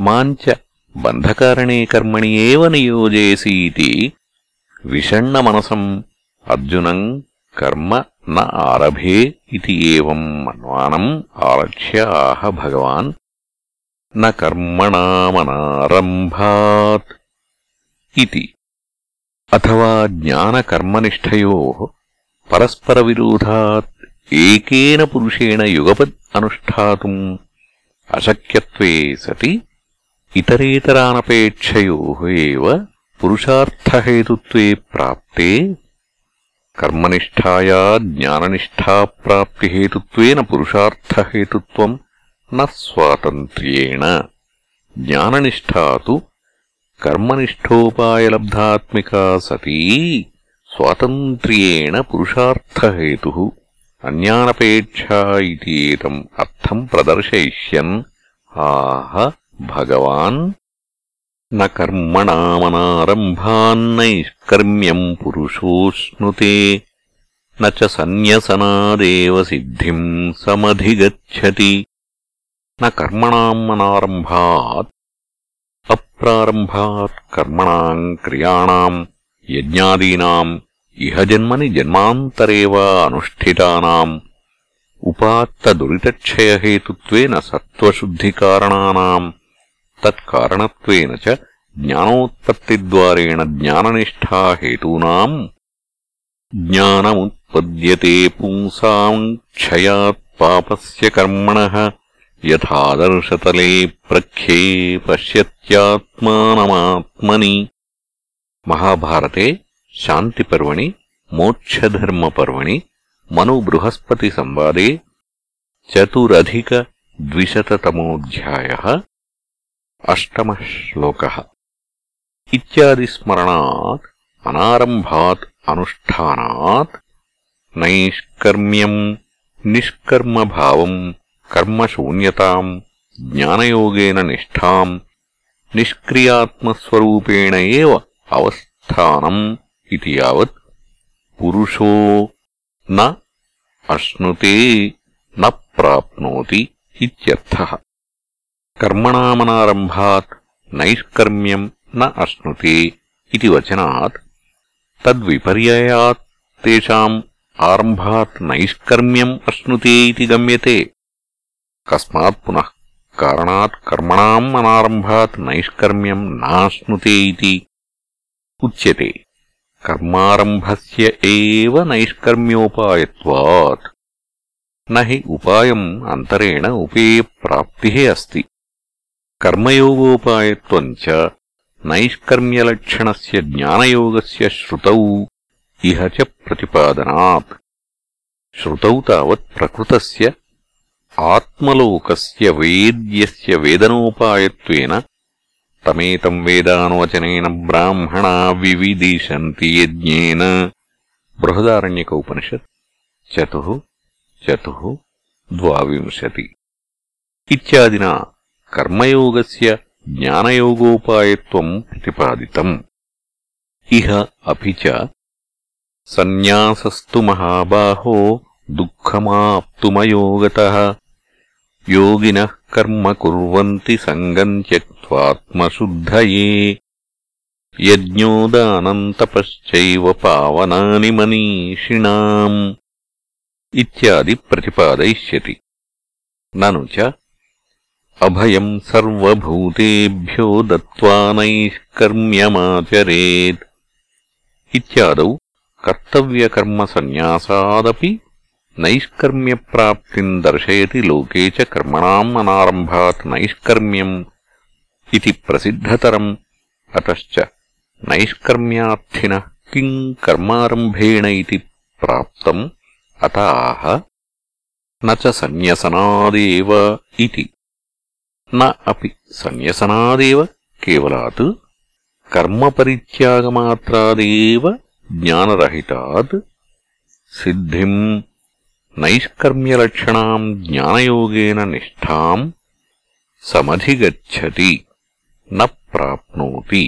మాంచ బంధకారణే కర్మణి ఏవ నియోజయసీతి విషణ్ణమనసం అర్జునం కర్మ న ఆరభే ఇది ఏవం మన్వానం ఆలక్ష్య ఆహ భగవాన్. న కర్మణామనారంభాత్ ఇది. అథవా జ్ఞానకర్మనిష్టయోः పరస్పరవిరోధాత్ ఏకేన పురుషేణ యుగపద్ అనుష్ఠాతుం. అశక్యత్వే సతి ఇతరేతరానపేక్షయోः एव పురుషార్థహేతుత్వే ప్రాప్తే కర్మనిష్టాయా జ్ఞాననిష్టాప్రాప్తిహేతుత్వేన పురుషార్థహేతుత్వం న స్వాతంత్ర్యేణ. జ్ఞాననిష్టా తు కర్మనిష్టోపాయలబ్ధాత్మికా సతీ స్వాతంత్ర్యేణ పురుషార్థహేతు. అన్యానపేక్షా ఇది ఏతం అర్థం ప్రదర్శయిష్యన్. ఆహ భగవాన్ న కర్మణామనారంభాన్నైష్కర్మ్యం పురుషోష్ణుతే న సన్యసనాదేవ సిద్ధిం సమధిగచ్చతి న కర్మణామనారంభాత్ అప్రారంభాత్ కర్మణాం క్రియాణాం యజ్ఞాదీనాం ఇహ జన్మని జన్మాంతరే వా అనుష్ఠితానాం ఉపాత్తదురితక్షయహేతుత్వేన సత్వశుద్ధికారణానాం तत्कारणत्वेन च ज्ञानोत्पत्तिद्वारेण ज्ञाननिष्ठा हेतूनाम् ज्ञानमुत्पद्यते पुंसाम् क्षयात् पापस्य कर्मणः यथादर्शतले प्रख्ये पश्यत्यात्मानमात्मनि महाभारते शान्तिपर्वणि, मोक्षधर्मपर्वणि, मनुबृहस्पतिसंवादे चतुरधिकद्विशततमोऽध्यायः। అష్టమः శ్లోకः ఇత్యాదిస్మరణాత్ అనారంభాత్ అనుష్ఠానాత్ నైష్కర్మ్యం నిష్కర్మభావం కర్మశూన్యతాం జ్ఞానయోగేన నిష్ఠాం నిష్క్రియాత్మస్వరూపేణ ఏవ అవస్థానం ఇది యావత్ పురుషో న అశ్నుతే న ప్రాప్నోతి ఇత్యర్థः కర్మణామనారంభాత్ నైష్కర్మ్యం న అశ్నుతే ఇది వచనాత్ తద్విపర్యయాత్ తేషాం ఆరంభాత్ నైష్కర్మ్యం అశ్నుతే ఇది గమ్యతే కస్మాత్ పునః కారణాత్ కర్మణాం అనారంభాత్ నైష్కర్మ్యం నాశ్నుతే ఇది ఉచ్యతే కర్మారంభస్య ఏవ నైష్కర్మ్యోపాయత్వాత్ నహి ఉపాయం అంతరేణ ఉపేయప్రాప్తిः అస్తి కర్మయోగోపాయత్వం చ నైష్కర్మ్యలక్షణస్య జ్ఞానయోగస్య శ్రుతౌ ఇహ చ ప్రతిపాదనాత్ శ్రుతౌ తావత్ ప్రకృతస్య ఆత్మలోకస్య వేద్యస్య వేదనోపాయత్వేన తమేతం వేదానవచనేన బ్రాహ్మణా వివిదిశంతి యజ్ఞేన బృహదారణ్యక ఉపనిషత్ చతుః చతుః ద్వావింశతి ఇత్యాదినా కర్మయోగస్య జ్ఞానయోగోపాయత్వం ప్రతిపాదితम् ఇహ అపి చ సన్యాసస్తు మహాబాహో దుఃఖమాప్తుమయోగతః యోగిన కర్మ కుర్వంతి సంగం త్యక్త్వాత్మశుద్ధయే యజ్ఞోదానంతపశ్చైవ పావనాని మనీషిణాम् ఇత్యాది ప్రతిపాదయిష్యతి నను చ अभयम् सर्वभूतेभ्यो दत्त्वा नैष्कर्म्यमाचरेत् इत्यादौ कर्तव्यकर्मसन्न्यासादपि नैष्कर्म्यप्राप्तिम् दर्शयति लोके च कर्मणाम् अनारम्भात् नैष्कर्म्यम् इति प्रसिद्धतरम्। अतश्च नैष्कर्म्यार्थिनः किम् कर्मारम्भेण इति प्राप्तम् अताः न च सन्न्यसनादेव इति। न अपि सन्न्यसनादेव केवलात् कर्मपरित्यागमात्रादेव ज्ञानरहितात् सिद्धिम् नैष्कर्म्यलक्षणाम् ज्ञानयोगेन निष्ठाम् समधिगच्छति न प्राप्नोति